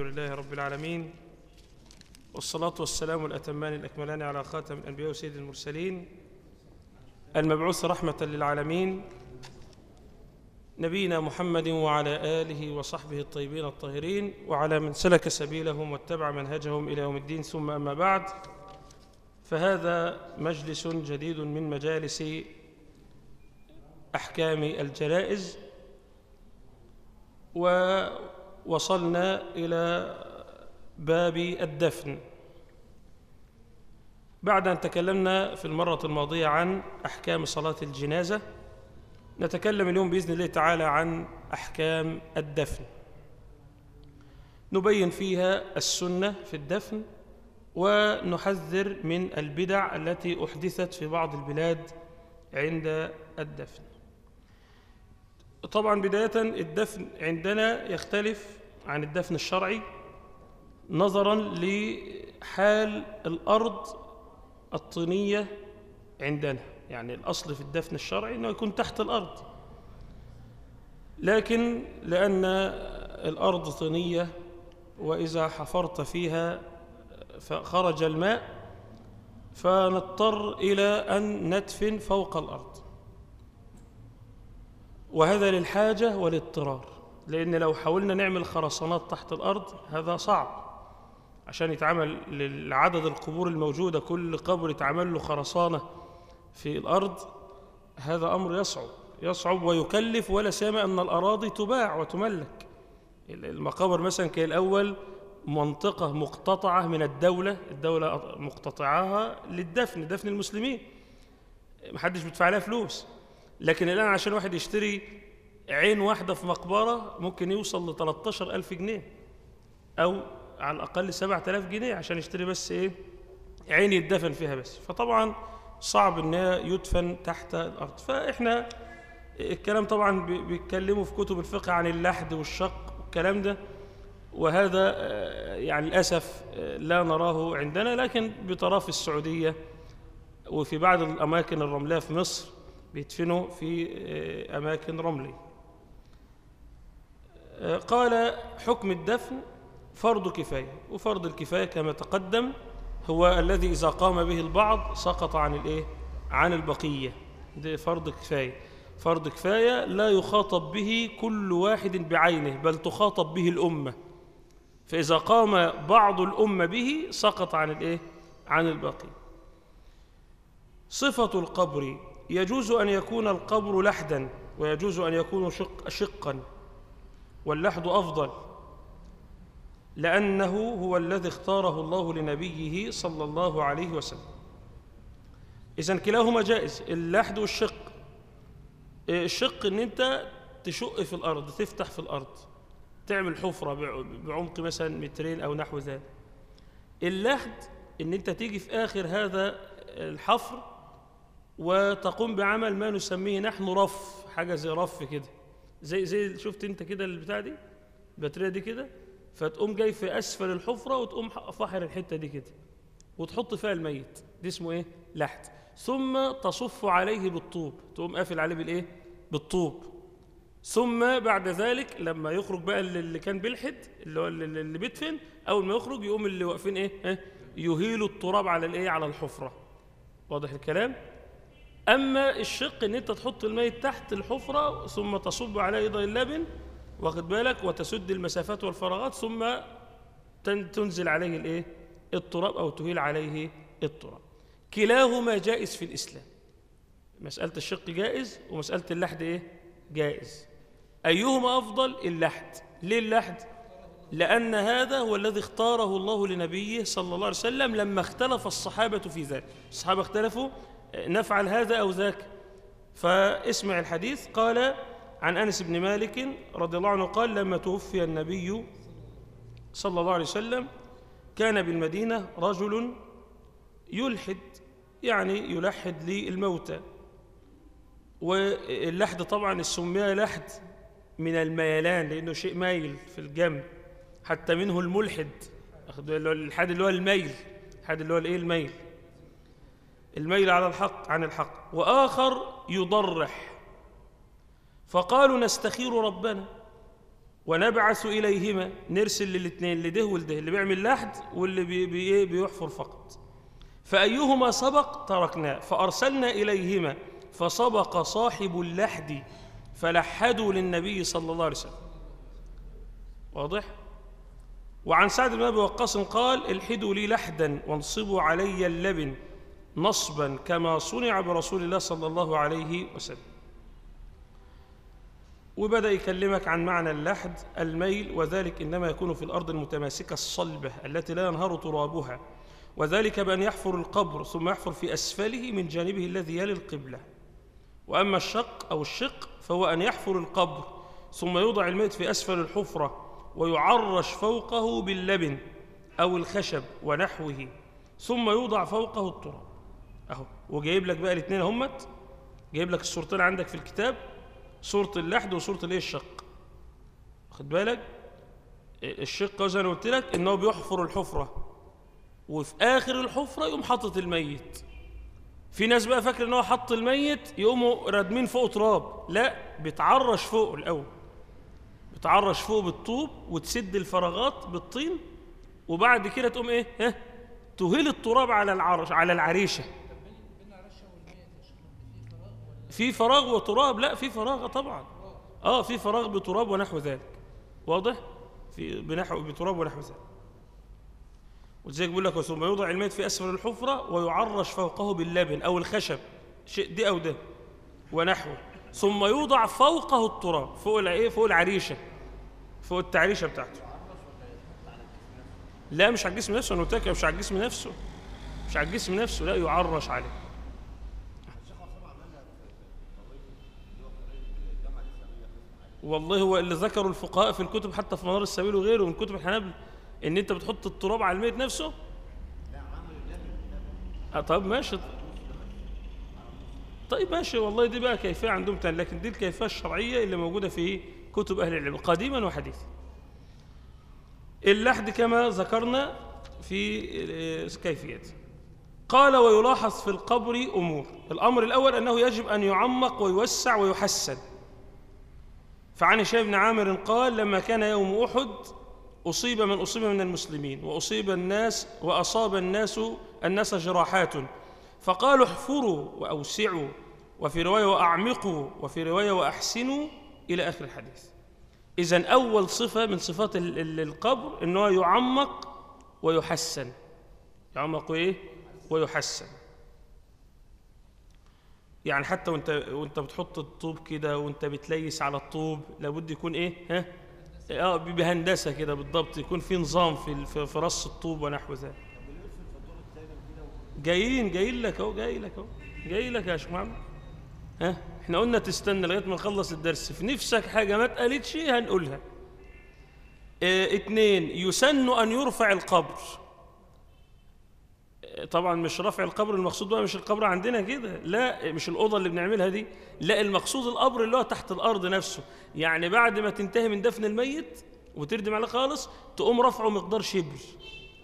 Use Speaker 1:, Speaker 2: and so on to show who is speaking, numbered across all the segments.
Speaker 1: الحمد لله رب العالمين والصلاة والسلام الأتمان الأكملان على خاتم الأنبياء وسيد المرسلين المبعوث رحمة للعالمين نبينا محمد وعلى آله وصحبه الطيبين الطاهرين وعلى من سلك سبيلهم واتبع منهجهم إلى يوم الدين ثم أما بعد فهذا مجلس جديد من مجالس أحكام الجنائز ووصلنا إلى باب الدفن. بعد أن تكلمنا في المرة الماضية عن أحكام صلاة الجنازة نتكلم اليوم بإذن الله تعالى عن أحكام الدفن. نبين فيها السنة في الدفن ونحذر من البدع التي أحدثت في بعض البلاد عند الدفن. طبعا بداية الدفن عندنا يختلف عن الدفن الشرعي نظرا لحال الأرض الطينية عندنا. يعني الأصل في الدفن الشرعي أنه يكون تحت الأرض. لكن لأن الأرض طينية وإذا حفرت فيها فخرج الماء فنضطر إلى أن ندفن فوق الأرض. وهذا للحاجة والاضطرار. لأن لو حاولنا نعمل خرسانات تحت الأرض هذا صعب. عشان يتعمل لعدد القبور الموجودة كل قبر يتعمل له خرسانة في الأرض هذا أمر يصعب. يصعب ويكلف ولا سيما أن الأراضي تباع وتملك. المقابر مثلا كان الأول منطقة مقتطعة من الدولة الدولة مقتطعاها للدفن دفن المسلمين. محدش بيدفع لها فلوس. لكن الآن عشان واحد يشتري عين واحدة في مقبرة ممكن يوصل ل 13 ألف جنيه أو على الأقل 7000 جنيه عشان يشتري بس إيه؟ عين يدفن فيها بس. فطبعا صعب إنها يدفن تحت الأرض. فإحنا الكلام طبعا بيتكلموا في كتب الفقه عن اللحد والشق والكلام ده وهذا يعني للأسف لا نراه عندنا. لكن في السعودية وفي بعض الأماكن الرملية في مصر بيدفنوا في أماكن رملي. قال حكم الدفن فرض كفاية وفرض الكفاية كما تقدم هو الذي إذا قام به البعض سقط عن الإيه؟ عن البقية. ده فرض كفاية. فرض كفاية لا يخاطب به كل واحد بعينه بل تخاطب به الأمة. فإذا قام بعض الأمة به سقط عن الإيه؟ عن البقية. صفة القبر يجوز أن يكون القبر لحدا ويجوز أن يكون شق شقا واللحد أفضل لأنه هو الذي اختاره الله لنبيه صلى الله عليه وسلم. إذن كلاهما جائز اللحد والشق. الشق أن أنت تشق في الأرض تفتح في الأرض تعمل حفرة بعمق مثلا مترين أو نحو ذلك. اللحد أن أنت تيجي في آخر هذا الحفر وتقوم بعمل ما نسميه نحن رف حاجة زي رف كده. زي زي شفت انت كده البتاع دي؟ الباتريه دي كده؟ فتقوم جاي في أسفل الحفرة وتقوم فاحر الحتة دي كده. وتحط فيها الميت. دي اسمه إيه؟ لحد. ثم تصف عليه بالطوب. تقوم قافل عليه بالإيه؟ بالطوب. ثم بعد ذلك لما يخرج بقى اللي كان بيلحد اللي هو اللي بيدفن أول ما يخرج يقوم اللي واقفين إيه؟ يهيلوا التراب على الإيه؟ على الحفرة. واضح الكلام؟ أما الشق إن أنت تحط الميت تحت الحفرة ثم تصب عليه إيضا اللبن واخد بالك؟ وتسد المسافات والفراغات ثم تنزل عليه الإيه؟ التراب أو تهيل عليه التراب. كلاهما جائز في الإسلام. مسألة الشق جائز ومسألة اللحد إيه؟ جائز. أيهما أفضل؟ اللحد. ليه اللحد؟ لأن هذا هو الذي اختاره الله لنبيه صلى الله عليه وسلم لما اختلف الصحابة في ذلك. الصحابة اختلفوا نفعل هذا أو ذاك. فاسمع الحديث. قال عن أنس بن مالك رضي الله عنه قال لما توفي النبي صلى الله عليه وسلم كان بالمدينة رجل يلحد يعني يلحد للموتى. واللحد طبعا السمية لحد من الميلان لأنه شيء مايل في الجنب حتى منه الملحد الحد اللي هو الميل الحد اللي هو الإيه؟ الميل. الميل على الحق عن الحق. وآخر يضرح. فقالوا نستخير ربنا ونبعث إليهما نرسل للاثنين لده ولده اللي بيعمل لحد واللي بي إيه بيحفر فقط. فأيهما سبق؟ تركناه فأرسلنا إليهما فسبق صاحب اللحد فلحدوا للنبي صلى الله عليه وسلم. واضح؟ وعن سعد بن أبي وقاص قال الحدوا لي لحدا وانصبوا علي اللبن. نصبا كما صنع برسول الله صلى الله عليه وسلم. وبدأ يكلمك عن معنى اللحد الميل وذلك إنما يكون في الأرض المتماسكة الصلبة التي لا ينهار ترابها. وذلك بأن يحفر القبر ثم يحفر في أسفله من جانبه الذي يلي القبلة. وأما الشق أو الشق فهو أن يحفر القبر ثم يوضع الميت في أسفل الحفرة ويعرش فوقه باللبن أو الخشب ونحوه ثم يوضع فوقه التراب. أهو. وجايب لك بقى الاثنين همت. جايب لك الصورتين عندك في الكتاب صورة اللحد وصورة الإيه؟ الشق. خد بالك؟ الشق زي ما قلت لك إن هو بيحفر الحفرة وفي آخر الحفرة يقوم حاطط الميت. في ناس بقى فاكر إن هو حط الميت يقوموا رادمين فوق تراب. لا بتعرش فوق الأول. بتعرش فوق بالطوب وتسد الفراغات بالطين وبعد كده تقوم إيه؟ ها؟ تهيل التراب على العرش على العريشة. في فراغ وتراب؟ لا في فراغ طبعا. آه في فراغ بتراب ونحو ذلك. واضح؟ في بنحو بتراب ونحو ذلك. ولذلك بيقول لك ثم يوضع الميت في أسفل الحفرة ويعرش فوقه باللبن أو الخشب. شيء دي أو ده. ونحوه. ثم يوضع فوقه التراب. فوق الايه فوق العريشة. فوق التعريشة بتاعته. لا مش على الجسم نفسه. أنا قلت لك مش على الجسم نفسه. مش على الجسم نفسه. لا يعرش عليه. والله هو اللي ذكروا الفقهاء في الكتب حتى في منار السبيل وغيره من كتب الحنابلة إن أنت بتحط التراب على الميت نفسه؟ آه طب ماشي. طيب ماشي والله دي بقى كيفية عندهم تاني لكن دي الكيفية الشرعية اللي موجودة في كتب أهل العلم قديما وحديثا. اللحد كما ذكرنا في كيفيته قال ويلاحظ في القبر أمور. الأمر الأول أنه يجب أن يعمق ويوسع ويحسن. فعن هشام بن عامر قال لما كان يوم أحد أصيب من أصيب من المسلمين وأصيب الناس وأصاب الناس الناس جراحات. فقالوا احفروا وأوسعوا وفي رواية وأعمقوا وفي رواية وأحسنوا إلى آخر الحديث. إذا أول صفة من صفات القبر أنه يعمق ويحسن. يعمق إيه؟ ويحسن. يعني حتى وانت وانت بتحط الطوب كده وانت بتليس على الطوب لابد يكون إيه ها؟ آه بهندسة كده بالضبط يكون في نظام في في, رص الطوب ونحو ذلك. جايين جايين لك اهو جاي لك اهو جاي لك يا شيخ محمد. ها؟ إحنا قلنا تستنى لغاية ما نخلص الدرس. في نفسك حاجة ما اتقالتش هنقولها. آه اتنين يسن أن يرفع القبر. طبعا مش رفع القبر المقصود بقى مش القبر عندنا كده لا مش الأوضة اللي بنعملها دي لا المقصود القبر اللي هو تحت الأرض نفسه. يعني بعد ما تنتهي من دفن الميت وتردم عليه خالص تقوم رفعه مقدار شبر.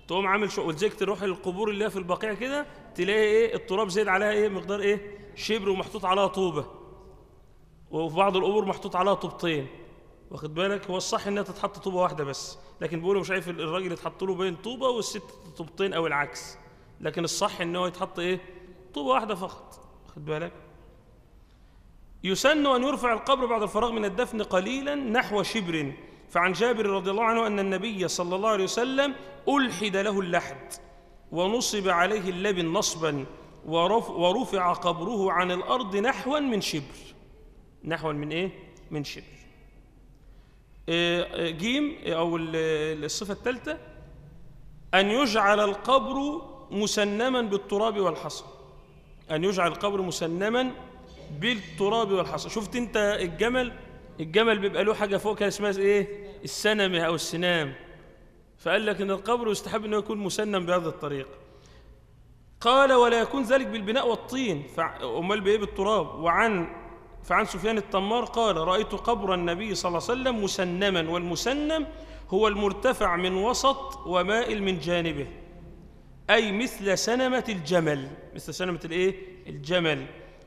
Speaker 1: تقوم عامل شو ولذلك تروح القبور اللي هي في البقيع كده تلاقي إيه التراب زايد عليها إيه مقدار إيه شبر ومحطوط عليها طوبة. وفي بعض القبور محطوط عليها طوبتين. واخد بالك؟ هو الصح إنها تتحط طوبة واحدة بس. لكن بيقولوا مش عارف الراجل يتحط له بين طوبة والست طوبتين أو العكس. لكن الصح ان هو يتحط إيه؟ طوبة واحدة فقط. خد بالك؟ يسن أن يرفع القبر بعد الفراغ من الدفن قليلا نحو شبر. فعن جابر رضي الله عنه أن النبي صلى الله عليه وسلم ألحد له اللحد ونصب عليه اللبن نصبا ورف ورفع قبره عن الأرض نحوا من شبر. نحوا من إيه؟ من شبر. جيم أو الصفة الثالثة أن يجعل القبر مسنما بالتراب والحصى. أن يجعل القبر مسنما بالتراب والحصى. شفت أنت الجمل؟ الجمل بيبقى له حاجة فوق كده اسمها إيه؟ السنمة أو السنام. فقال لك إن القبر يستحب أنه يكون مسنم بهذه الطريقة. قال ولا يكون ذلك بالبناء والطين. أمال بإيه؟ بالتراب. وعن فعن سفيان التمار قال رأيت قبر النبي صلى الله عليه وسلم مسنما والمسنم هو المرتفع من وسط ومائل من جانبه. أي مثل سنمة الجمل. مثل سنمة الإيه؟ الجمل.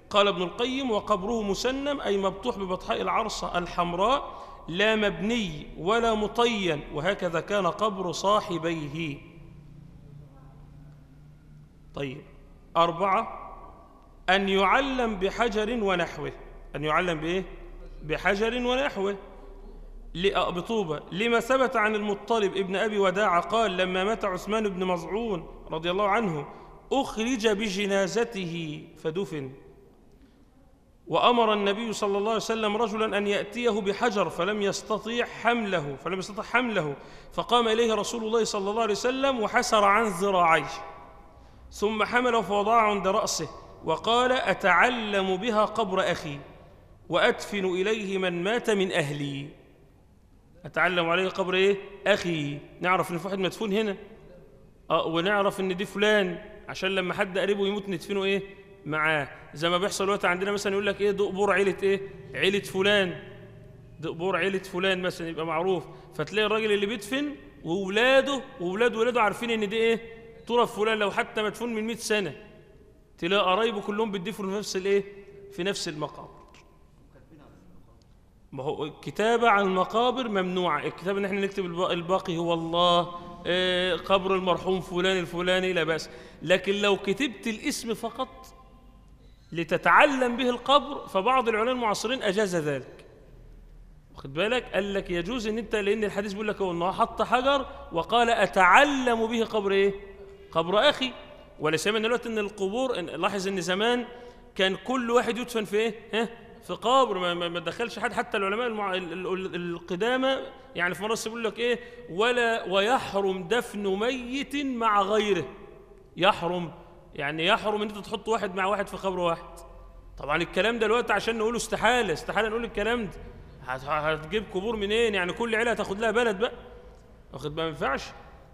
Speaker 1: قال ابن القيم وقبره مسنم أي مبطوح ببطحاء العرصة الحمراء لا مبني ولا مطين وهكذا كان قبر صاحبيه. طيب. أربعة أن يعلم بحجر ونحوه. أن يعلم بإيه؟ بحجر ونحوه. بطوبة لما ثبت عن المطلب ابن أبي وداع قال لما مات عثمان بن مظعون رضي الله عنه أخرج بجنازته فدفن. وأمر النبي صلى الله عليه وسلم رجلا أن يأتيه بحجر فلم يستطيع حمله فلم يستطع حمله. فقام إليه رسول الله صلى الله عليه وسلم وحسر عن ذراعيه ثم حمله فوضعه عند رأسه وقال أتعلم بها قبر أخي وأدفن إليه من مات من أهلي. أتعلم عليه قبر إيه؟ أخي نعرف إن في واحد مدفون هنا أه ونعرف إن دي فلان عشان لما حد قريبه يموت ندفنه إيه؟ معاه زي ما بيحصل وقت عندنا مثلا يقول لك إيه دقبور عيلة إيه؟ عيلة فلان دقبور عيلة فلان مثلا يبقى معروف فتلاقي الراجل اللي بيدفن وولاده وولاد ولاده عارفين إن دي إيه؟ ترى فلان لو حتى مدفون من 100 سنة تلاقي قرايبه كلهم بيدفنوا في نفس الإيه؟ في نفس المقام ما هو الكتابة عن المقابر ممنوعة الكتابة ان إحنا نكتب الباقي هو الله آه، قبر المرحوم فلان الفلاني لا بأس. لكن لو كتبت الاسم فقط لتتعلم به القبر فبعض العلماء المعاصرين أجاز ذلك. واخد بالك؟ قال لك يجوز إن أنت لأن الحديث بيقول لك هو حط حجر وقال أتعلم به قبر إيه؟ قبر أخي. ولا سيما دلوقتي إن القبور لاحظ إن زمان كان كل واحد يدفن في إيه؟ ها؟ في قبر ما, ما دخلش حد. حتى العلماء المع... القدامى يعني في مرة بيقول لك إيه ولا ويحرم دفن ميت مع غيره. يحرم يعني يحرم إن أنت تحط واحد مع واحد في قبر واحد. طبعا الكلام ده دلوقتي عشان نقوله استحالة استحالة نقول الكلام ده. هتجيب قبور منين؟ يعني كل عيلة هتاخد لها بلد بقى. واخد ما ينفعش.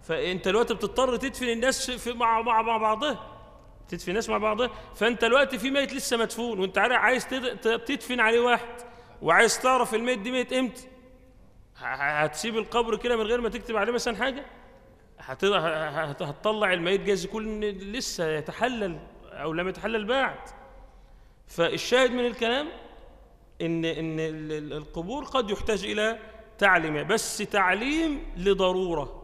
Speaker 1: فأنت دلوقتي بتضطر تدفن الناس في مع, مع بعضها. تدفن ناس مع بعضها فانت الوقت في ميت لسه مدفون وانت عايز تدفن عليه واحد وعايز تعرف الميت دي ميت إمتى. هتسيب القبر كده من غير ما تكتب عليه مثلا حاجة؟ هتطلع الميت جايز يكون لسه يتحلل أو لم يتحلل بعد. فالشاهد من الكلام إن إن القبور قد يحتاج إلى تعليم بس تعليم لضرورة.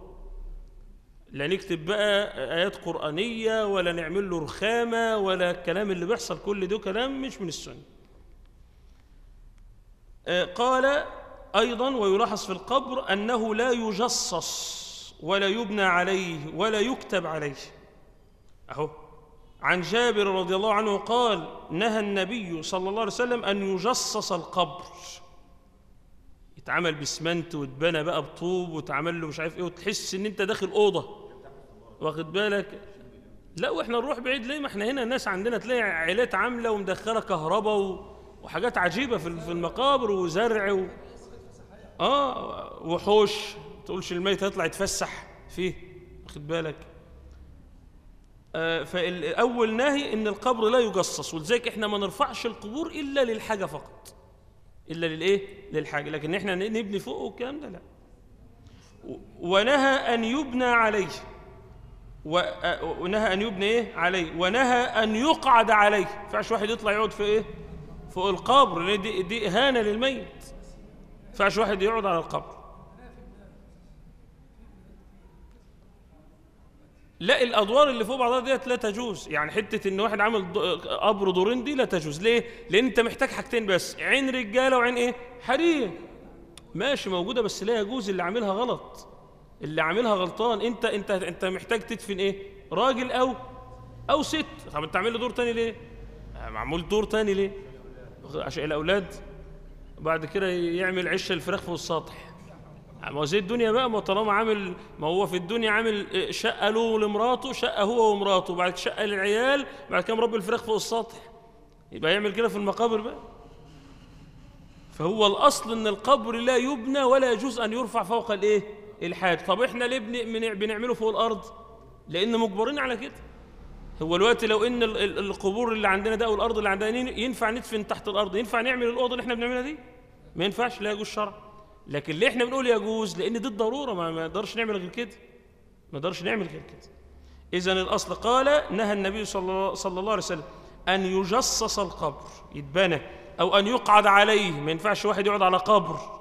Speaker 1: لا نكتب بقى آيات قرآنية ولا نعمل له رخامة ولا الكلام اللي بيحصل كل ده كلام مش من السنة. آه، قال أيضا ويلاحظ في القبر أنه لا يجصص ولا يبنى عليه ولا يكتب عليه. أهو. عن جابر رضي الله عنه قال نهى النبي صلى الله عليه وسلم أن يجصص القبر. يتعمل بسمنت وتبنى بقى بطوب وتعمل له مش عارف إيه وتحس إن أنت داخل أوضة. واخد بالك؟ لا وإحنا نروح بعيد ليه؟ ما إحنا هنا الناس عندنا تلاقي عائلات عاملة ومدخلة كهرباء وحاجات عجيبة في المقابر وزرع و... آه وحوش. تقولش الميت هيطلع يتفسح فيه واخد بالك؟ آه فالأول ناهي إن القبر لا يجصص ولذلك إحنا ما نرفعش القبور إلا للحاجة فقط. إلا للإيه؟ للحاجة. لكن إحنا نبني فوقه والكلام ده لا. ونهى أن يبنى عليه. ونهى أن يبني إيه؟ عليه. ونهى أن يقعد عليه. ما ينفعش واحد يطلع يقعد في إيه؟ فوق القبر لأن دي, دي إهانة للميت. ما ينفعش واحد يقعد على القبر. لا الأدوار اللي فوق بعضها ديت لا تجوز. يعني حتة إن واحد عامل قبر دورين دي لا تجوز. ليه؟ لأن أنت محتاج حاجتين بس. عين رجالة وعين إيه؟ حرير. ماشي موجودة بس لا يجوز اللي عاملها غلط. اللي عاملها غلطان انت انت انت محتاج تدفن إيه؟ راجل أو أو ست. طب انت عامل له دور تاني ليه؟ آه، معمول دور تاني ليه؟ عشان الاولاد بعد كده يعمل عشه الفراخ فوق السطح. آه، ما هو زي الدنيا بقى ما طالما عامل ما هو في الدنيا عامل آه، شقة له لمراته شقة هو ومراته بعد شقة للعيال بعد كده مربي الفراخ فوق السطح. يبقى يعمل كده في المقابر بقى. فهو الأصل إن القبر لا يبنى ولا يجوز أن يرفع فوق الإيه؟ الحاد طب إحنا ليه بنعمله فوق الأرض؟ لأن مجبرين على كده. هو الوقت لو إن القبور اللي عندنا ده والارض اللي عندنا ينفع ندفن تحت الأرض؟ ينفع نعمل الأوضة اللي إحنا بنعملها دي؟ ما ينفعش لا يجوز شرع لكن ليه إحنا بنقول يجوز؟ لأن دي الضرورة. ما نقدرش نعمل غير كده. ما نقدرش نعمل غير كده. اذا الأصل قال نهى النبي صلى الله عليه وسلم أن يجصص القبر يتبنى أو أن يقعد عليه. ما ينفعش واحد يقعد على قبر.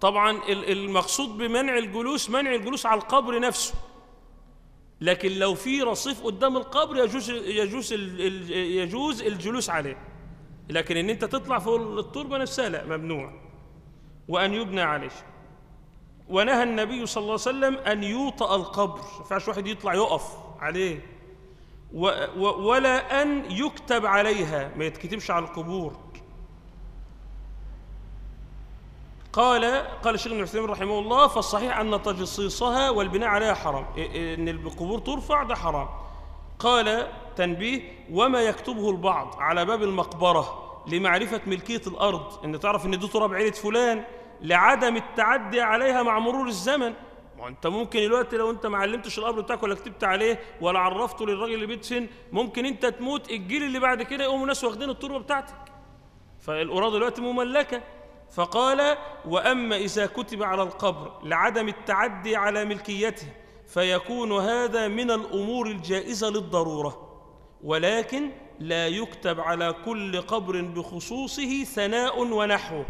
Speaker 1: طبعا ال- المقصود بمنع الجلوس منع الجلوس على القبر نفسه. لكن لو في رصيف قدام القبر يجوز يجوز يجوز الجلوس عليه. لكن إن أنت تطلع فوق التربة نفسها لا ممنوع. وأن يبنى عليه. ونهى النبي صلى الله عليه وسلم أن يوطأ القبر. ما ينفعش واحد يطلع يقف عليه. ولا أن يكتب عليها. ما يتكتبش على القبور. قال قال الشيخ ابن عثيمين رحمه الله فالصحيح أن تجصيصها والبناء عليها حرام إن القبور ترفع ده حرام. قال تنبيه وما يكتبه البعض على باب المقبرة لمعرفة ملكية الأرض إن تعرف إن دي تراب عيلة فلان لعدم التعدي عليها مع مرور الزمن. ما أنت ممكن دلوقتي لو أنت ما علمتش القبر بتاعك ولا كتبت عليه ولا عرفته للراجل اللي بيدفن ممكن أنت تموت الجيل اللي بعد كده يقوموا الناس واخدين التربة بتاعتك. فالقرى دلوقتي مملكة. فقال وأما إذا كتب على القبر لعدم التعدي على ملكيته فيكون هذا من الأمور الجائزة للضرورة. ولكن لا يكتب على كل قبر بخصوصه ثناء ونحوه.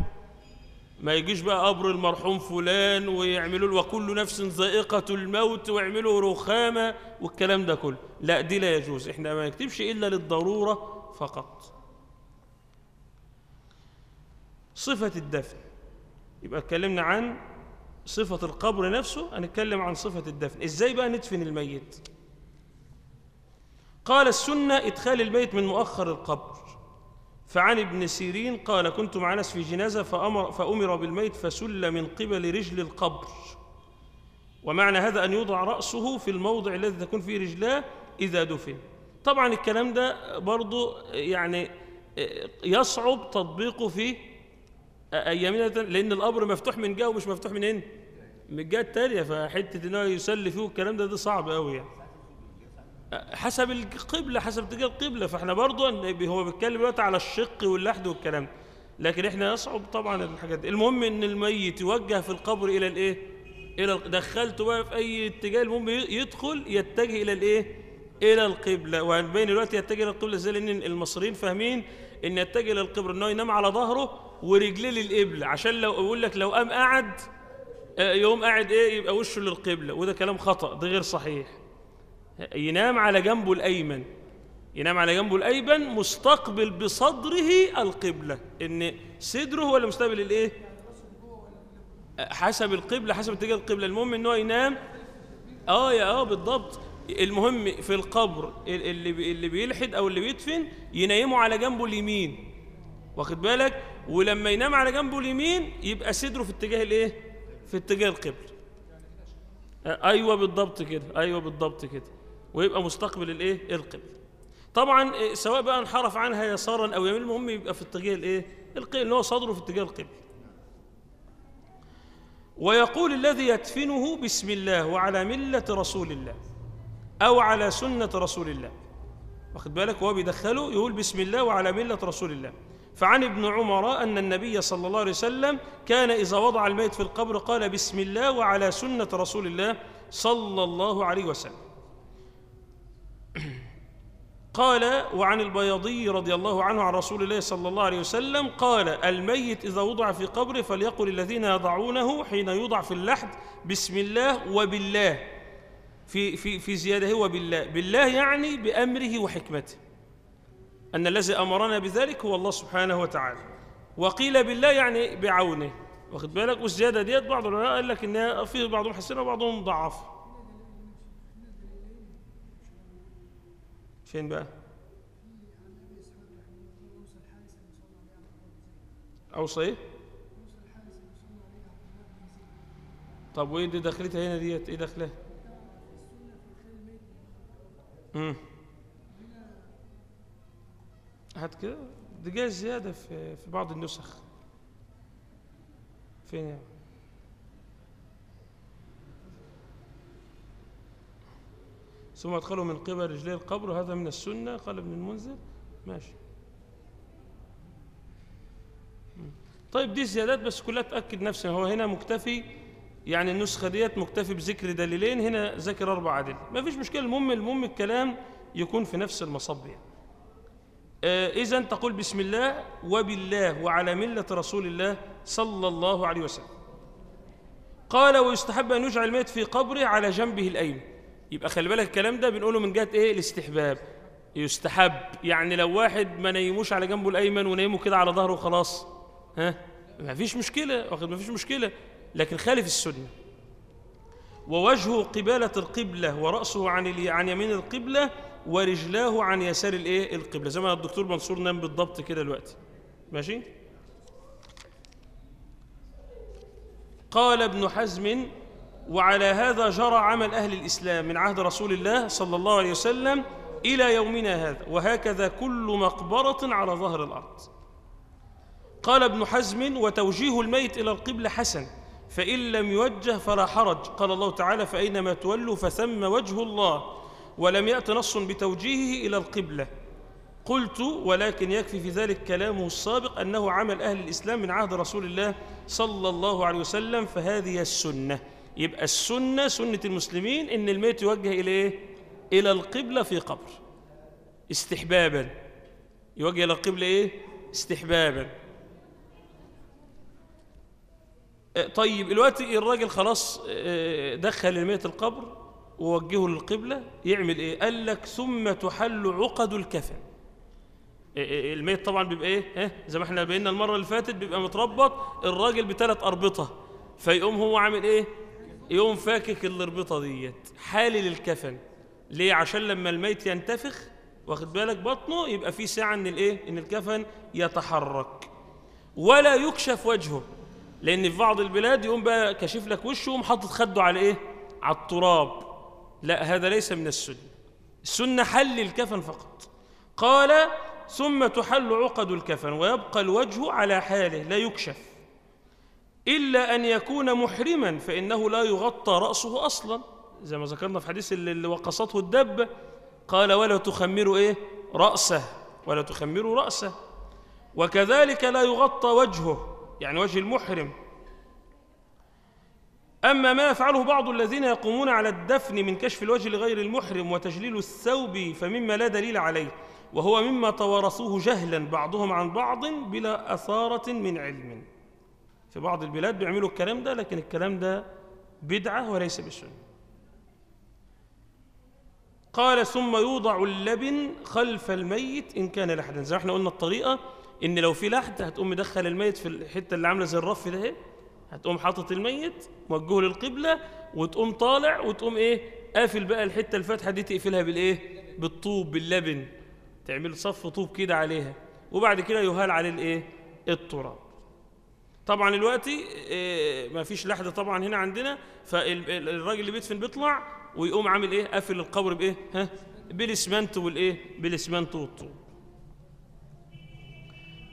Speaker 1: ما يجيش بقى قبر المرحوم فلان ويعملوا له وكل نفس ذائقة الموت ويعملوا رخامة والكلام ده كله. لا دي لا يجوز. إحنا ما نكتبش إلا للضرورة فقط. صفة الدفن. يبقى اتكلمنا عن صفة القبر نفسه هنتكلم عن صفة الدفن. إزاي بقى ندفن الميت؟ قال السنة إدخال الميت من مؤخر القبر. فعن ابن سيرين قال كنت مع ناس في جنازة فأمر, فأمر بالميت فسل من قبل رجل القبر. ومعنى هذا أن يوضع رأسه في الموضع الذي تكون فيه رجلاه إذا دفن. طبعا الكلام ده برضو يعني يصعب تطبيقه في ايامنا لأن القبر مفتوح من جهه ومش مفتوح من هنا. من الجهة التانية فحتة إن هو يسلي فيه والكلام ده ده صعب قوي يعني. حسب القبلة حسب اتجاه القبلة. فإحنا برضه هو بيتكلم دلوقتي على الشق واللحد والكلام. ده لكن إحنا يصعب طبعا الحاجات دي. المهم إن الميت يوجه في القبر إلى الإيه؟ إلى دخلته بقى في أي اتجاه المهم يدخل يتجه إلى الإيه؟ إلى القبلة. وهنبين دلوقتي يتجه إلى القبلة إزاي؟ لأن المصريين فاهمين إن يتجه إلى القبر إن هو ينام على ظهره ورجليه للقبلة. عشان لو أقول لك لو قام قعد يوم قاعد إيه يبقى وشه للقبلة. وده كلام خطأ ده غير صحيح. ينام على جنبه الأيمن. ينام على جنبه الأيمن مستقبل بصدره القبلة. إن صدره هو اللي مستقبل الإيه؟ حسب القبلة حسب اتجاه القبلة. المهم إن هو ينام. آه يا آه بالضبط. المهم في القبر اللي اللي بيلحد أو اللي بيدفن ينيمه على جنبه اليمين. واخد بالك؟ ولما ينام على جنبه اليمين يبقى صدره في اتجاه الايه؟ في اتجاه القبل. أيوه بالضبط كده أيوه بالضبط كده. ويبقى مستقبل الإيه؟ القبل. طبعا سواء بقى انحرف عنها يسارا أو يمين المهم يبقى في اتجاه الإيه؟ القبل هو صدره في اتجاه القبل. ويقول الذي يدفنه بسم الله وعلى ملة رسول الله أو على سنة رسول الله. واخد بالك؟ وهو بيدخله يقول بسم الله وعلى ملة رسول الله. فعن ابن عمر أن النبي صلى الله عليه وسلم كان إذا وضع الميت في القبر قال بسم الله وعلى سنة رسول الله صلى الله عليه وسلم. قال وعن البياضي رضي الله عنه عن رسول الله صلى الله عليه وسلم قال الميت إذا وضع في قبره فليقل الذين يضعونه حين يوضع في اللحد بسم الله وبالله في في في زياده وبالله بالله يعني بأمره وحكمته. أن الذي أمرنا بذلك هو الله سبحانه وتعالى. وقيل بالله يعني بعونه. واخد بالك؟ والزيادة ديت بعض العلماء قال لك إنها في بعضهم حسنة وبعضهم ضعف. فين بقى؟ أوصى إيه؟ طب وإيه دي دخلتها هنا ديت؟ إيه دخلها؟ امم هات كده جاي زيادة في في بعض النسخ. فين؟ ثم ادخلوا من قبل رجلي القبر هذا من السنة. قال ابن المنذر. ماشي. طيب دي زيادات بس كلها تأكد نفسها. هو هنا مكتفي يعني النسخة ديت مكتفي بذكر دليلين. هنا ذكر أربع أدلة. ما فيش مشكلة. المهم المهم الكلام يكون في نفس المصب يعني. إذا تقول بسم الله وبالله وعلى ملة رسول الله صلى الله عليه وسلم. قال ويستحب أن يجعل الميت في قبره على جنبه الأيمن. يبقى خلي بالك الكلام ده بنقوله من جهة إيه؟ الاستحباب. يستحب. يعني لو واحد ما نيموش على جنبه الأيمن ونيمه كده على ظهره وخلاص. ها؟ ما فيش مشكلة واخد؟ ما فيش مشكلة. لكن خالف السنة. ووجهه قبالة القبلة ورأسه عن عن يمين القبلة ورجلاه عن يسار الايه؟ القبلة. زي ما الدكتور منصور نام بالضبط كده دلوقتي. ماشي؟ قال ابن حزم وعلى هذا جرى عمل أهل الإسلام من عهد رسول الله صلى الله عليه وسلم إلى يومنا هذا وهكذا كل مقبرة على ظهر الأرض. قال ابن حزم وتوجيه الميت إلى القبلة حسن فإن لم يوجه فلا حرج. قال الله تعالى فأينما تولوا فثم وجه الله. ولم يأت نص بتوجيهه إلى القبلة. قلت ولكن يكفي في ذلك كلامه السابق أنه عمل أهل الإسلام من عهد رسول الله صلى الله عليه وسلم فهذه السنة. يبقى السنة سنة المسلمين إن الميت يوجه إلى إيه؟ إلى القبلة في قبر. استحبابا. يوجه إلى القبلة إيه؟ استحبابا. آه، طيب دلوقتي الراجل خلاص آه، دخل الميت القبر. ووجهه للقبلة يعمل إيه؟ قال لك ثم تحل عقد الكفن. الميت طبعا بيبقى إيه؟ ها؟ زي ما إحنا بينا المرة اللي فاتت بيبقى متربط الراجل بثلاث أربطة. فيقوم هو عامل إيه؟ يقوم فاكك الأربطة ديت. حالل الكفن. ليه؟ عشان لما الميت ينتفخ واخد بالك؟ بطنه يبقى في ساعة إن الإيه؟ إن الكفن يتحرك. ولا يكشف وجهه. لأن في بعض البلاد يقوم بقى كاشف لك وشه ويقوم حاطط خده على إيه؟ على التراب. لا هذا ليس من السنة. السنة حل الكفن فقط. قال ثم تحل عقد الكفن ويبقى الوجه على حاله لا يكشف. إلا أن يكون محرما فإنه لا يغطى رأسه أصلا. زي ما ذكرنا في حديث اللي وقصته الدبة قال ولا تخمروا إيه؟ رأسه. ولا تخمروا رأسه. وكذلك لا يغطى وجهه يعني وجه المحرم. أما ما يفعله بعض الذين يقومون على الدفن من كشف الوجه لغير المحرم وتجليل الثوب فمما لا دليل عليه وهو مما توارثوه جهلا بعضهم عن بعض بلا أثارة من علم. في بعض البلاد بيعملوا الكلام ده لكن الكلام ده بدعة وليس بالسنة قال ثم يوضع اللبن خلف الميت إن كان لحدا. زي ما إحنا قلنا الطريقة إن لو في لحد هتقوم مدخل الميت في الحتة اللي عاملة زي الرف ده اهي هتقوم حاطط الميت موجهه للقبلة وتقوم طالع وتقوم إيه؟ قافل بقى الحتة الفاتحة دي تقفلها بالإيه؟ بالطوب باللبن. تعمل صف طوب كده عليها. وبعد كده يهال عليه الإيه؟ التراب. طبعا دلوقتي إيه ما فيش لحد طبعا هنا عندنا فالراجل اللي بيدفن بيطلع ويقوم عامل إيه؟ قافل القبر بإيه؟ ها؟ بالإسمنت والإيه؟ بالإسمنت والطوب.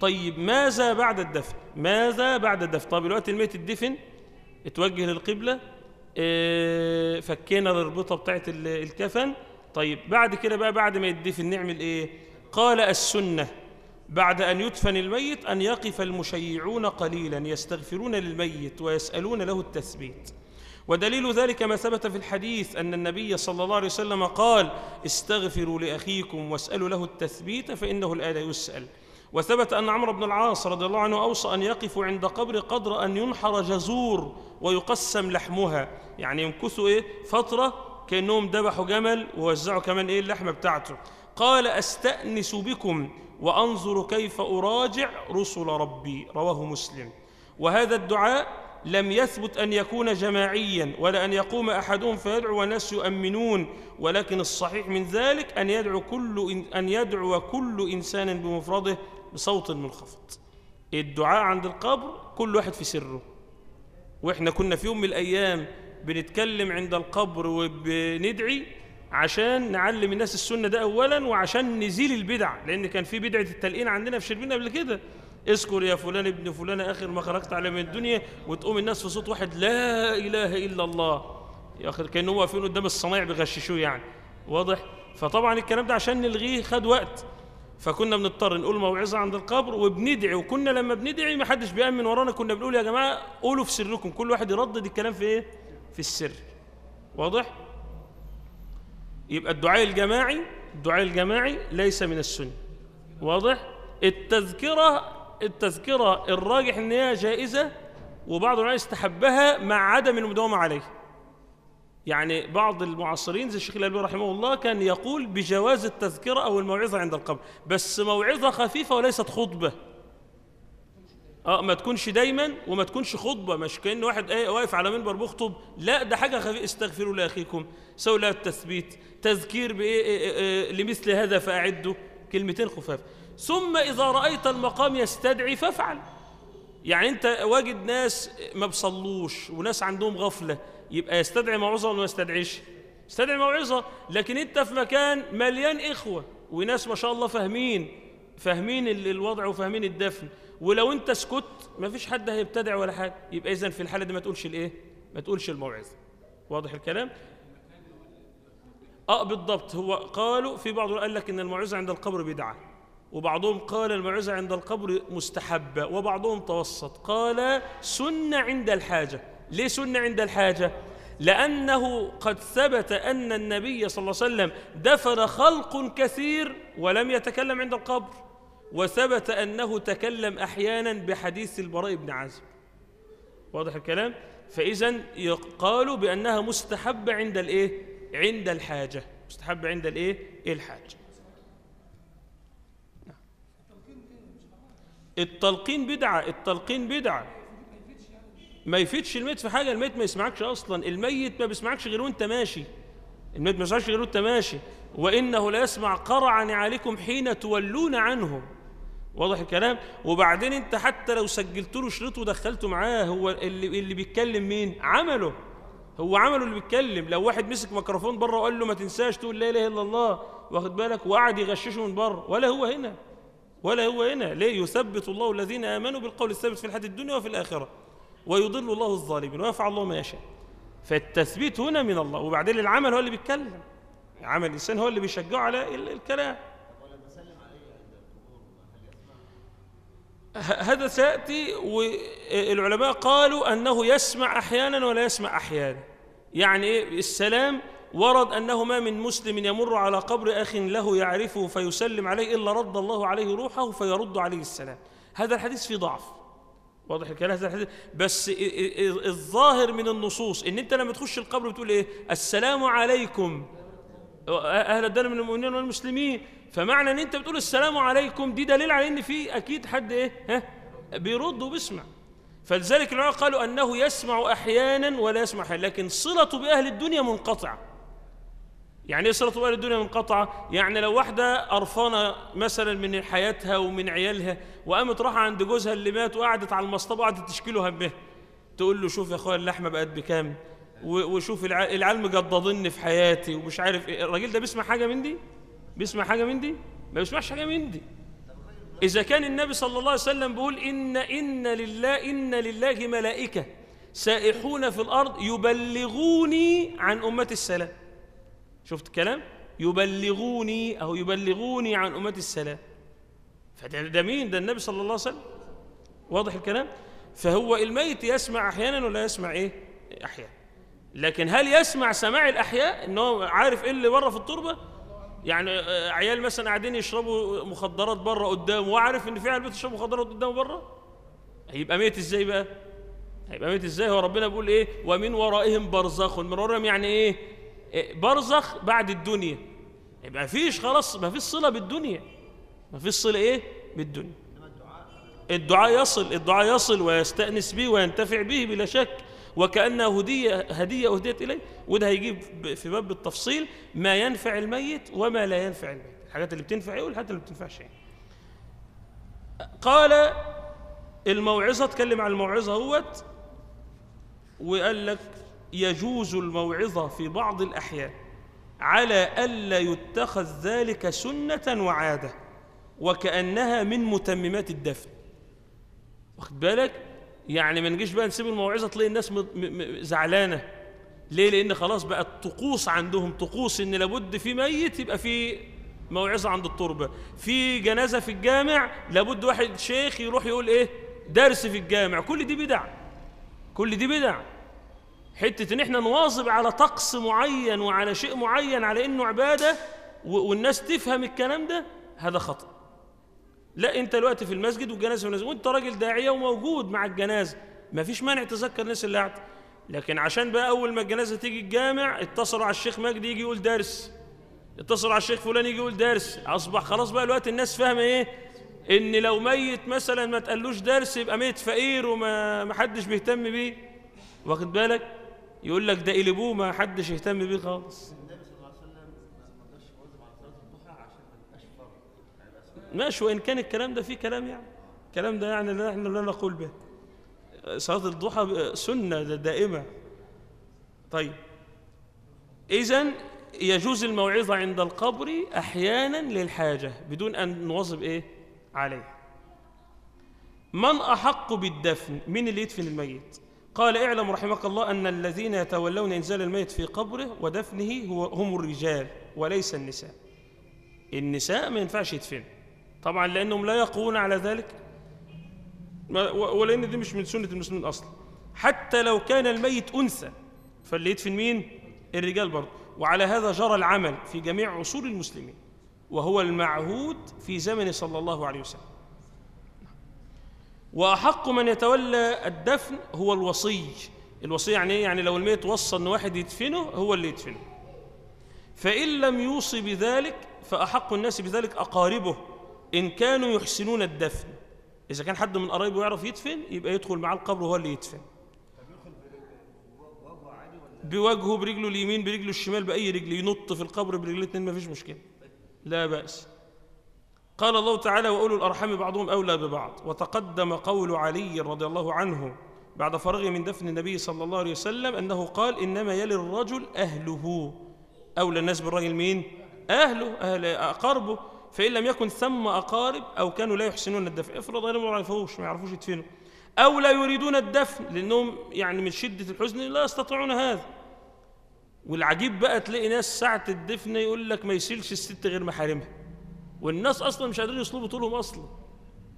Speaker 1: طيب ماذا بعد الدفن؟ ماذا بعد الدفن؟ طب دلوقتي الميت الدفن اتوجه للقبلة آه فكينا الربطة بتاعت ال- الكفن. طيب بعد كده بقى بعد ما يدفن نعمل إيه؟ قال السنة بعد أن يدفن الميت أن يقف المشيعون قليلا يستغفرون للميت ويسألون له التثبيت. ودليل ذلك ما ثبت في الحديث أن النبي صلى الله عليه وسلم قال استغفروا لأخيكم واسألوا له التثبيت فإنه الآن يسأل. وثبت أن عمرو بن العاص رضي الله عنه أوصى أن يقفوا عند قبر قدر أن ينحر جزور ويقسم لحمها. يعني يمكثوا إيه؟ فترة كأنهم ذبحوا جمل ووزعوا كمان إيه؟ اللحمة بتاعته. قال أستأنس بكم وأنظر كيف أراجع رسل ربي. رواه مسلم. وهذا الدعاء لم يثبت أن يكون جماعيا ولا أن يقوم أحدهم فيدعو والناس يؤمنون. ولكن الصحيح من ذلك أن يدعو كل إن أن يدعو كل إنسان بمفرده بصوت منخفض. الدعاء عند القبر كل واحد في سره. وإحنا كنا في يوم من الأيام بنتكلم عند القبر وبندعي عشان نعلم الناس السنة ده اولا وعشان نزيل البدع لأن كان في بدعة التلقين عندنا في شربين قبل كده. اذكر يا فلان ابن فلان اخر ما خرجت على من الدنيا وتقوم الناس في صوت واحد لا إله إلا الله. يا أخي كانوا واقفين قدام الصنايع بيغششوه يعني. واضح؟ فطبعا الكلام ده عشان نلغيه خد وقت. فكنا بنضطر نقول موعظة عند القبر وبندعي وكنا لما بندعي ما حدش بيأمن ورانا كنا بنقول يا جماعة قولوا في سركم كل واحد يردد الكلام في إيه؟ في السر. واضح؟ يبقى الدعاء الجماعي الدعاء الجماعي ليس من السنة. واضح؟ التذكرة التذكرة الراجح إن هي جائزة وبعض العلماء استحبها مع عدم المداومة عليه يعني بعض المعاصرين زي الشيخ الألباني رحمه الله كان يقول بجواز التذكرة أو الموعظة عند القبر بس موعظة خفيفة وليست خطبة. آه ما تكونش دايما وما تكونش خطبة مش كأن واحد إيه واقف على منبر بيخطب. لا ده حاجة خفيفة. استغفروا لاخيكم سووا له التثبيت. تذكير بإيه إيه إيه لمثل هذا فاعدوا كلمتين خفاف. ثم إذا رأيت المقام يستدعي فافعل. يعني أنت واجد ناس ما بصلوش وناس عندهم غفلة. يبقى يستدعي موعظة ولا ما يستدعيش. يستدعي موعظة لكن انت في مكان مليان إخوة وناس ما شاء الله فاهمين فاهمين الوضع وفاهمين الدفن. ولو انت سكت ما فيش حد هيبتدع ولا حاجة. يبقى اذا في الحالة دي ما تقولش الإيه؟ ما تقولش الموعظة. واضح الكلام؟ آه بالضبط. هو قالوا في بعض قال لك إن الموعظة عند القبر بدعة. وبعضهم قال الموعظة عند القبر مستحبة. وبعضهم توسط. قال سنه عند الحاجة. ليه سنه عند الحاجة لأنه قد ثبت أن النبي صلى الله عليه وسلم دفن خلق كثير ولم يتكلم عند القبر وثبت أنه تكلم أحيانا بحديث البراء بن عازب. واضح الكلام؟ فإذا يقال بأنها مستحبة عند الإيه؟ عند الحاجة. مستحبة عند الإيه؟ الحاجة. التلقين بدعة التلقين بدعة. ما يفيدش الميت في حاجة الميت ما يسمعكش أصلا. الميت ما بيسمعكش غير وأنت ماشي. الميت ما بيسمعكش غير وأنت ماشي. وإنه لا يسمع قرع عليكم حين تولون عنهم واضح الكلام؟ وبعدين أنت حتى لو سجلت له شريط ودخلته معاه هو اللي اللي بيتكلم مين؟ عمله. هو عمله اللي بيتكلم. لو واحد مسك ميكروفون بره وقال له ما تنساش تقول لا إله إلا الله واخد بالك؟ وقعد يغششه من بره. ولا هو هنا. ولا هو هنا. ليه؟ يثبت الله الذين آمنوا بالقول الثابت في الحياة الدنيا وفي الآخرة. ويضل الله الظالمين ويفعل الله ما يشاء. فالتثبيت هنا من الله. وبعدين العمل هو اللي بيتكلم. عمل الإنسان هو اللي بيشجعه على الكلام. هذا سيأتي والعلماء قالوا أنه يسمع أحيانا ولا يسمع أحيانا. يعني إيه؟ السلام ورد أنه ما من مسلم يمر على قبر أخ له يعرفه فيسلم عليه إلا رد الله عليه روحه فيرد عليه السلام. هذا الحديث فيه ضعف. واضح الكلام؟ بس الظاهر من النصوص إن أنت لما تخش القبر بتقول إيه؟ السلام عليكم. أهل الدين من المؤمنين والمسلمين. فمعنى إن أنت بتقول السلام عليكم دي دليل على إن في أكيد حد إيه؟ ها؟ بيرد وبيسمع. فلذلك العلماء قالوا أنه يسمع أحيانا ولا يسمع أحيانا. لكن صلته بأهل الدنيا منقطعة. يعني إيه صلته باهل الدنيا منقطعة. يعني لو واحدة قرفانه مثلا من حياتها ومن عيالها وقامت راحة عند جوزها اللي مات وقعدت على المصطبة وقعدت تشكي له همها. تقول له شوف يا أخويا اللحمة بقت بكام؟ وشوف العيال مجددني في حياتي ومش عارف إيه. الراجل ده بيسمع حاجة من دي؟ بيسمع حاجة من دي؟ ما بيسمعش حاجة من دي. إذا كان النبي صلى الله عليه وسلم بيقول إن إن لله إن لله ملائكة سائحون في الأرض يبلغوني عن أمة السلام. شفت الكلام يبلغوني أو يبلغوني عن أمة السلام. فده ده مين؟ ده النبي صلى الله عليه وسلم. واضح الكلام؟ فهو الميت يسمع أحيانا ولا يسمع إيه؟ أحيانا لكن هل يسمع سماع الأحياء؟ إنه عارف إيه اللي بره في التربة؟ يعني عيال مثلا قاعدين يشربوا مخدرات بره قدامه وعارف إن في عيال بتشرب مخدرات قدامه بره؟ هيبقى ميت إزاي بقى؟ هيبقى ميت إزاي؟ هو ربنا بيقول إيه؟ ومن ورائهم برزخ. من ورائهم يعني إيه؟ برزخ بعد الدنيا. يبقى فيش خلاص ما فيش صلة بالدنيا. ما فيش صلة إيه؟ بالدنيا. الدعاء يصل الدعاء يصل ويستأنس به وينتفع به بلا شك. وكأنها هدية هدية أهديت إليه. وده هيجيب في باب التفصيل ما ينفع الميت وما لا ينفع الميت. الحاجات اللي بتنفع إيه والحاجات اللي ما بتنفعش إيه. قال الموعظة اتكلم عن الموعظة هوت وقال لك يجوز الموعظة في بعض الأحيان على ألا يتخذ ذلك سنة وعادة وكأنها من متممات الدفن. واخد بالك؟ يعني ما نجيش بقى نسيب الموعظة تلاقي الناس م... م... زعلانة. ليه؟ لأن خلاص بقى الطقوس عندهم طقوس إن لابد في ميت يبقى في موعظة عند التربة. في جنازة في الجامع لابد واحد شيخ يروح يقول إيه؟ درس في الجامع. كل دي بدع. كل دي بدع. حتة إن إحنا نواظب على طقس معين وعلى شيء معين على إنه عبادة و... والناس تفهم الكلام ده هذا خطأ. لا أنت دلوقتي في المسجد والجنازة في المسجد وأنت راجل داعية وموجود مع الجنازة ما فيش مانع تذكر الناس اللي قاعدة. لكن عشان بقى أول ما الجنازة تيجي الجامع اتصلوا على الشيخ مجدي يجي يقول درس اتصلوا على الشيخ فلان يجي يقول درس أصبح خلاص بقى الوقت الناس فاهمة إيه؟ إن لو ميت مثلا ما تقلوش درس يبقى ميت فقير وما ما حدش بيهتم بيه. واخد بالك؟ يقول لك ده قلبوه ما حدش يهتم بيه خالص. ماشي وإن كان الكلام ده فيه كلام يعني. الكلام ده يعني لا إحنا لا نقول به. صلاة الضحى سنة دائمة. طيب. اذا يجوز الموعظة عند القبر أحيانا للحاجة بدون أن نواظب إيه؟ عليه. من أحق بالدفن؟ من اللي يدفن الميت؟ قال اعلم رحمك الله أن الذين يتولون إنزال الميت في قبره ودفنه هو هم الرجال وليس النساء. النساء ما ينفعش يدفن. طبعا لأنهم لا يقوون على ذلك. ولأن دي مش من سنة المسلمين أصلا حتى لو كان الميت أنثى فاللي يدفن مين؟ الرجال برضه. وعلى هذا جرى العمل في جميع عصور المسلمين. وهو المعهود في زمن صلى الله عليه وسلم. وأحق من يتولى الدفن هو الوصي. الوصي يعني إيه؟ يعني لو الميت وصى إن واحد يدفنه هو اللي يدفنه. فإن لم يوصي بذلك فأحق الناس بذلك أقاربه. إن كانوا يحسنون الدفن. إذا كان حد من قرايبه يعرف يدفن يبقى يدخل معاه القبر وهو اللي يدفن. بوجهه برجله اليمين برجله الشمال بأي رجل ينط في القبر برجله الاثنين ما فيش مشكلة. لا بأس. قال الله تعالى وأولو الأرحام بعضهم أولى ببعض. وتقدم قول علي رضي الله عنه بعد فرغه من دفن النبي صلى الله عليه وسلم أنه قال إنما يلي الرجل أهله. أولى الناس بالرجل مين أهله أهل أقاربه. فإن لم يكن ثم أقارب أو كانوا لا يحسنون الدفن افرض غيرهم ما يعرفوش ما يعرفوش يدفنوا. أو لا يريدون الدفن لأنهم يعني من شدة الحزن لا يستطيعون هذا. والعجيب بقى تلاقي ناس ساعة الدفن يقول لك ما يسيلش الست غير محارمها. والناس أصلا مش قادرين يصلبوا طولهم أصلا.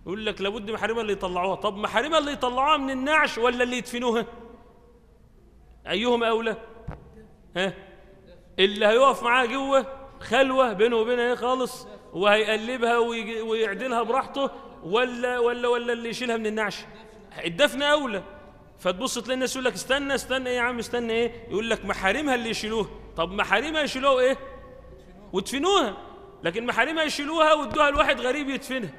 Speaker 1: يقول لك لابد محارمها اللي يطلعوها. طب محارمها اللي يطلعوها من النعش ولا اللي يدفنوها؟ أيهم أولى؟ ها؟ اللي هيقف معاها جوة خلوة بينه وبينها إيه خالص وهيقلبها ويعدلها براحته ولا ولا ولا اللي يشيلها من النعش. الدفن أولى. فتبص تلاقي الناس يقول لك استنى استنى إيه يا عم استنى إيه؟ يقول لك محارمها اللي يشيلوها طب محارمها يشيلوها إيه؟ ويدفنوها. لكن محارمها يشيلوها وادوها لواحد غريب يدفنها.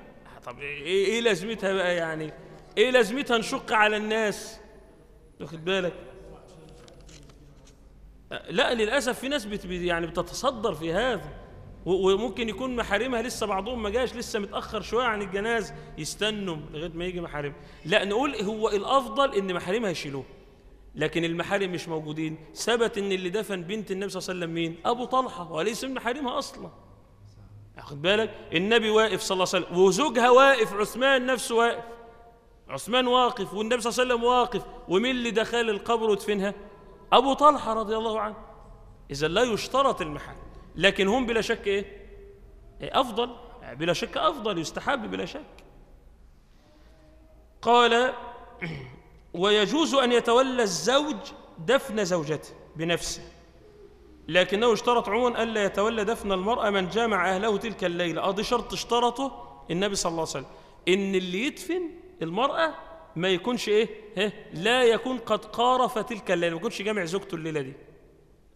Speaker 1: طب إيه إيه لازمتها بقى يعني؟ إيه لازمتها نشق على الناس؟ واخد بالك؟ لا للأسف في ناس بت يعني بتتصدر في هذا. وممكن يكون محارمها لسه بعضهم ما جاش لسه متأخر شوية عن الجناز يستنوا لغاية ما يجي محارم لا نقول هو الأفضل إن محارمها يشيلوه لكن المحارم مش موجودين. ثبت إن اللي دفن بنت النبي صلى الله عليه وسلم مين؟ أبو طلحة وليس من محارمها أصلا. واخد بالك؟ النبي واقف صلى الله عليه وسلم. وزوجها واقف عثمان نفسه واقف. عثمان واقف والنبي صلى الله عليه وسلم واقف. ومين اللي دخل القبر ودفنها أبو طلحة رضي الله عنه. إذا لا يشترط المحل لكن هم بلا شك إيه؟ إيه أفضل. بلا شك أفضل يستحب بلا شك. قال ويجوز أن يتولى الزوج دفن زوجته بنفسه. لكنه اشترط عموما الا يتولى دفن المرأة من جامع أهله تلك الليلة. آه دي شرط اشترطه النبي صلى الله عليه وسلم. إن اللي يدفن المرأة ما يكونش إيه؟ ها؟ لا يكون قد قارف تلك الليلة. ما يكونش جامع زوجته الليلة دي.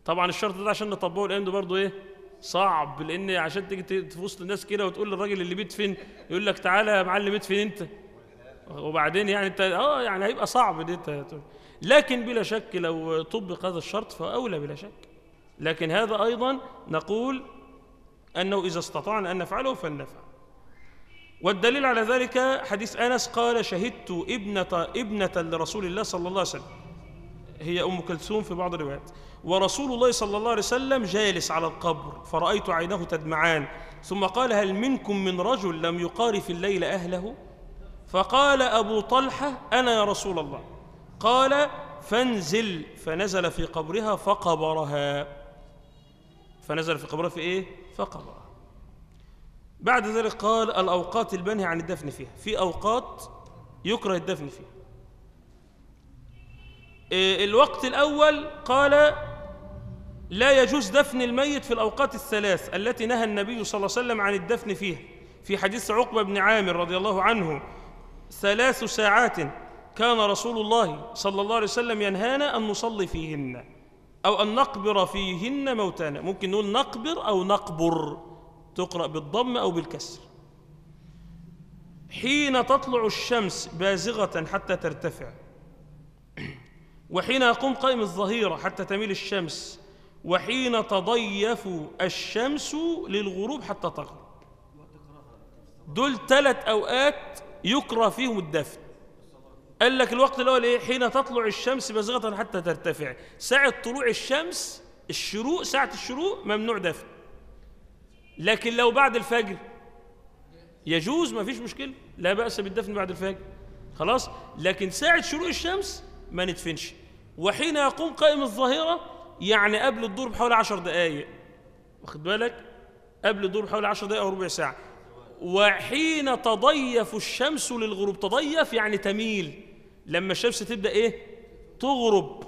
Speaker 1: طبعا الشرط ده عشان نطبقه الأيام دي برضه إيه؟ صعب. لأن عشان تيجي في وسط الناس كده وتقول للراجل اللي بيدفن يقول لك تعالى يا معلم ادفن أنت. وبعدين يعني أنت آه يعني هيبقى صعب دي أنت. لكن بلا شك لو طبق هذا الشرط فأولى بلا شك. لكن هذا أيضا نقول أنه إذا استطعنا أن نفعله فلنفعل. والدليل على ذلك حديث أنس قال شهدت ابنه ابنة لرسول الله صلى الله عليه وسلم. هي أم كلثوم في بعض الروايات. ورسول الله صلى الله عليه وسلم جالس على القبر فرأيت عينه تدمعان. ثم قال هل منكم من رجل لم يقارف الليل أهله؟ فقال أبو طلحة أنا يا رسول الله. قال فانزل فنزل في قبرها فقبرها. فنزل في قبرها في إيه؟ فقبرها بعد ذلك قال الأوقات البنهي عن الدفن فيها. في أوقات يكره الدفن فيها. إيه، الوقت الأول قال لا يجوز دفن الميت في الأوقات الثلاث التي نهى النبي صلى الله عليه وسلم عن الدفن فيها. في حديث عقبة بن عامر رضي الله عنه ثلاث ساعات كان رسول الله صلى الله عليه وسلم ينهانا أن نصلي فيهن. أو أن نقبر فيهن موتانا. ممكن نقول نقبر أو نقبر. تقرأ بالضم أو بالكسر. حين تطلع الشمس بازغة حتى ترتفع. وحين يقوم قائم الظهيرة حتى تميل الشمس. وحين تضيف الشمس للغروب حتى تغرب. دول ثلاث أوقات يكره فيهم الدفن. قال لك الوقت الأول إيه؟ حين تطلع الشمس بازغة حتى ترتفع. ساعة طلوع الشمس الشروق ساعة الشروق ممنوع دفن. لكن لو بعد الفجر يجوز ما فيش مشكلة. لا بأس بالدفن بعد الفجر. خلاص؟ لكن ساعة شروق الشمس ما ندفنش. وحين يقوم قائم الظهيرة يعني قبل الظهر بحوالي عشر دقايق. واخد بالك؟ قبل الظهر بحوالي عشر دقايق أو ربع ساعة. وحين تضيف الشمس للغروب تضيف يعني تميل. لما الشمس تبدأ إيه؟ تغرب.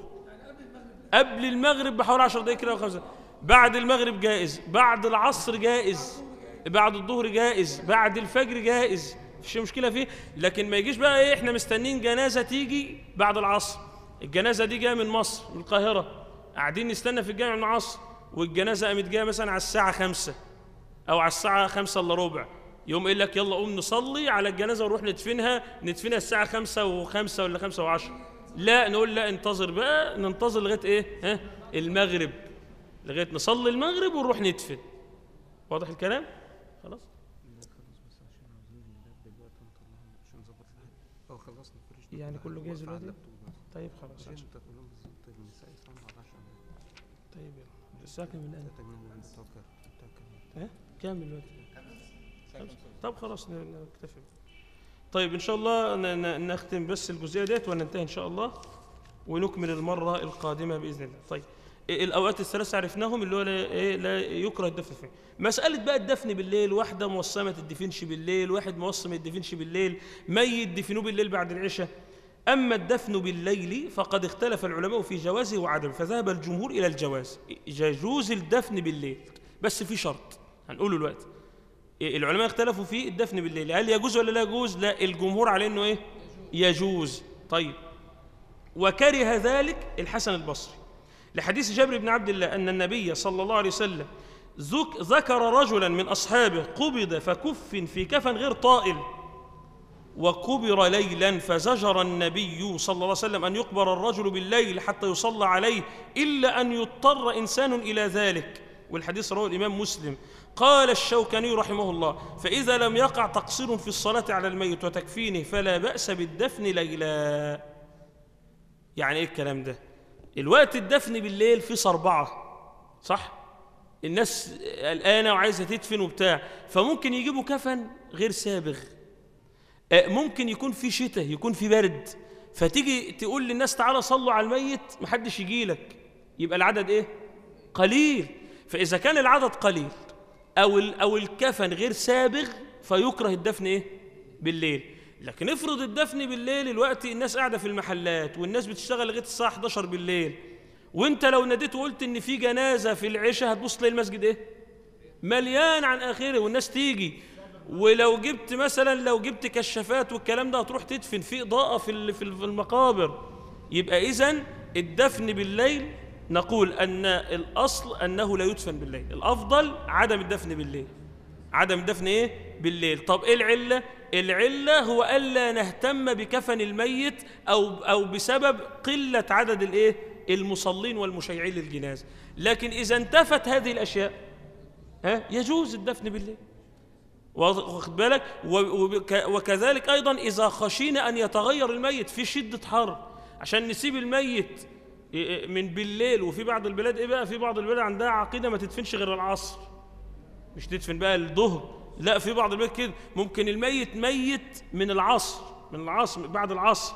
Speaker 1: قبل المغرب بحوالي عشر دقايق كده أو خمسة بعد المغرب جائز. بعد العصر جائز. بعد الظهر جائز. بعد الفجر جائز. مفيش مشكلة فيه. لكن ما يجيش بقى إيه؟ إحنا مستنيين جنازة تيجي بعد العصر. الجنازة دي جاية من مصر من القاهرة. قاعدين نستنى في الجامع من العصر والجنازة قامت جاية مثلا على الساعة خمسة أو على الساعة خمسة إلا ربع. يوم يقول لك يلا قوم نصلي على الجنازة ونروح ندفنها ندفنها الساعة خمسة وخمسة ولا خمسة وعشرة. لا نقول لا انتظر بقى ننتظر لغاية إيه؟ ها؟ المغرب. لغاية نصلي المغرب ونروح ندفن. واضح الكلام؟ خلاص. يعني كله جاهز دلوقتي؟ طيب خلاص
Speaker 2: انت تقول لهم بالظبط النساء يصلوا على
Speaker 1: طب خلاص نكتفي. طيب إن شاء الله نختم بس الجزئية ديت وننتهي إن شاء الله ونكمل المرة القادمة بإذن الله. طيب إيه الأوقات الثلاثه عرفناهم اللي هو لا, إيه لا يكره الدفن فيه. مسألة بقى الدفن بالليل واحدة موصمة تدفنش بالليل واحد موصم ما يدفنش بالليل ميت دفنوه بالليل بعد العشاء. أما الدفن بالليل فقد اختلف العلماء في جوازه وعدمه فذهب الجمهور إلى الجواز. يجوز الدفن بالليل بس في شرط هنقوله دلوقتي. العلماء اختلفوا في الدفن بالليل. هل يجوز ولا لا يجوز؟ لا الجمهور على إنه إيه؟ يجوز. طيب. وكره ذلك الحسن البصري. لحديث جابر بن عبد الله أن النبي صلى الله عليه وسلم ذك- ذكر رجلا من أصحابه قبض فكف في كفن غير طائل وقبر ليلا فزجر النبي صلى الله عليه وسلم أن يقبر الرجل بالليل حتى يصلى عليه إلا أن يضطر إنسان إلى ذلك. والحديث رواه الإمام مسلم. قال الشوكاني رحمه الله فإذا لم يقع تقصير في الصلاة على الميت وتكفينه فلا بأس بالدفن ليلا. يعني إيه الكلام ده؟ الوقت الدفن بالليل في صربعة صح؟ الناس قلقانه وعايزة تدفن وبتاع فممكن يجيبوا كفن غير سابغ. آه، ممكن يكون في شتاء يكون في برد. فتيجي تقول للناس تعالى صلوا على الميت محدش يجي لك يبقى العدد إيه؟ قليل. فإذا كان العدد قليل ال- أو الكفن غير سابغ فيكره الدفن إيه؟ بالليل. لكن افرض الدفن بالليل الوقت الناس قاعدة في المحلات والناس بتشتغل لغاية الساعة 11 بالليل. وأنت لو ناديت وقلت إن في جنازة في العشاء هتبص تلاقي المسجد إيه؟ مليان عن آخره والناس تيجي. ولو جبت مثلا لو جبت كشافات والكلام ده هتروح تدفن في إضاءة في في ال- في المقابر. يبقى اذا الدفن بالليل نقول أن الأصل أنه لا يدفن بالليل. الأفضل عدم الدفن بالليل. عدم الدفن إيه؟ بالليل. طب إيه العلة؟ العلة هو ألا نهتم بكفن الميت أو أو بسبب قلة عدد الإيه؟ المصلين والمشيعين للجنازة. لكن إذا انتفت هذه الأشياء ها؟ يجوز الدفن بالليل. واخد بالك؟ وكذلك أيضا إذا خشينا أن يتغير الميت في شدة حر عشان نسيب الميت إيه من بالليل. وفي بعض البلاد إيه بقى؟ في بعض البلاد عندها عقيدة ما تدفنش غير العصر. مش تدفن بقى الظهر. لا في بعض البلاد كده. ممكن الميت ميت من العصر من العصر بعد العصر.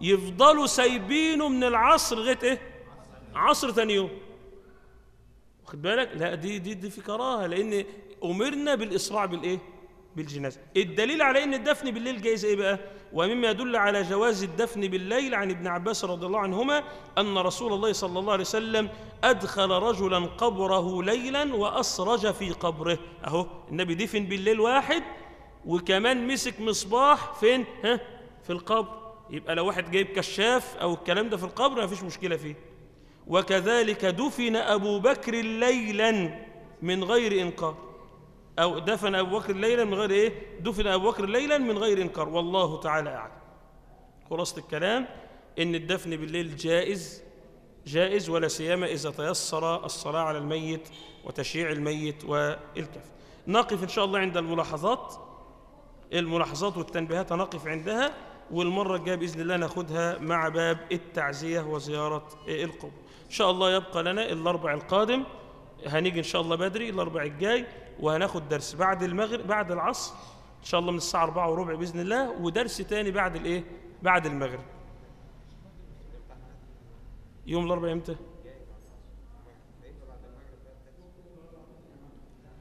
Speaker 1: يفضلوا سايبينه من العصر لغاية إيه؟ عصر ثاني يوم. واخد بالك؟ لا دي دي دي في كراهة. لأن أمرنا بالإسراع بالإيه؟ بالجنازة. الدليل على إن الدفن بالليل جايز إيه بقى؟ ومما يدل على جواز الدفن بالليل عن ابن عباس رضي الله عنهما أن رسول الله صلى الله عليه وسلم أدخل رجلا قبره ليلا وأسرج في قبره. أهو النبي دفن بالليل واحد وكمان مسك مصباح فين؟ ها؟ في القبر. يبقى لو واحد جايب كشاف أو الكلام ده في القبر ما فيش مشكلة فيه. وكذلك دفن أبو بكر ليلا من غير انكار أو دفن أبو بكر ليلا من غير إيه؟ دفن أبو بكر ليلا من غير إنكار. والله تعالى أعلم. خلاصة الكلام إن الدفن بالليل جائز جائز ولا سيما إذا تيسر الصلاة على الميت وتشييع الميت والكفن نقف إن شاء الله عند الملاحظات. الملاحظات والتنبيهات نقف عندها والمرة الجاية بإذن الله ناخدها مع باب التعزية وزيارة القبور. إن شاء الله يبقى لنا الأربع القادم. هنيجي إن شاء الله بدري الأربع الجاي. وهناخد درس بعد المغرب بعد العصر إن شاء الله من الساعة أربعة وربع بإذن الله ودرس تاني بعد الإيه؟ بعد المغرب. يوم الأربع إمتى؟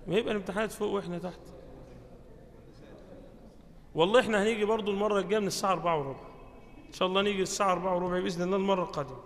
Speaker 1: ما يبقى الامتحانات فوق وإحنا تحت. والله إحنا هنيجي برضو المرة الجاية من الساعة أربعة وربع. إن شاء الله نيجي الساعة أربعة وربع بإذن الله المرة القادمة.